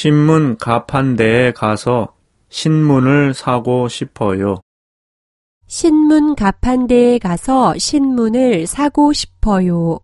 신문 가판대에 가서 신문을 사고 싶어요. 신문 가판대에 가서 신문을 사고 싶어요.